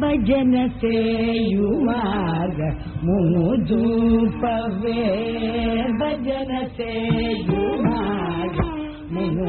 ಭಜನ ಸೇಯುವಾಗ ಮುನುದೂಪವೇ ಭಜನ ಸೇಯುವಾಗ ಮುನು